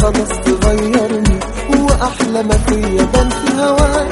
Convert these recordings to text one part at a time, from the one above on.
خلاص تغيرني وأحلى ما فيا بنت هواك.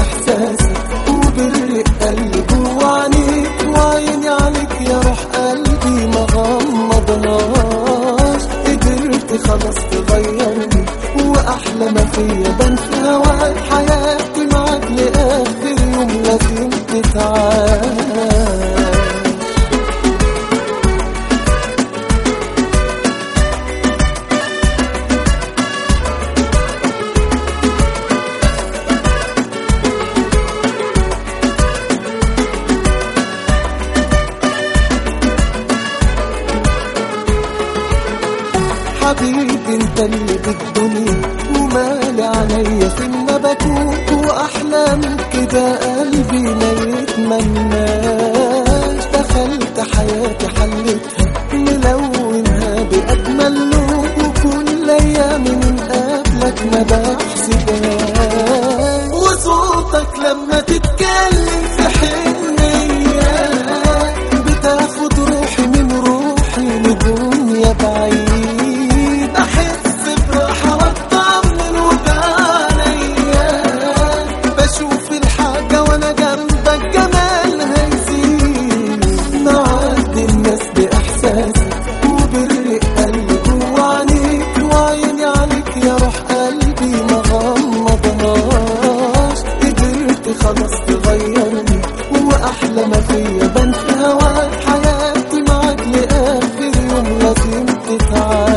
احساسي وبرق قلبي وعينيك وعيني عليك يا روح قلبي ما غمضناش. قدرت خلاص تغيرني وأحلى ما فيا بنسى. هواك حياتي معاك لآخر يوم لازم تتعب حبيبي انت اللي بالدنيا ومالي عليا في بكوت واحلام كده قلبي ما يتمناش دخلت حياتي حلتها ملونها بأجمل لون وكل ايامي من قبلك ما بحسبهاش وصوتك لما تتكلم في حنيه لازم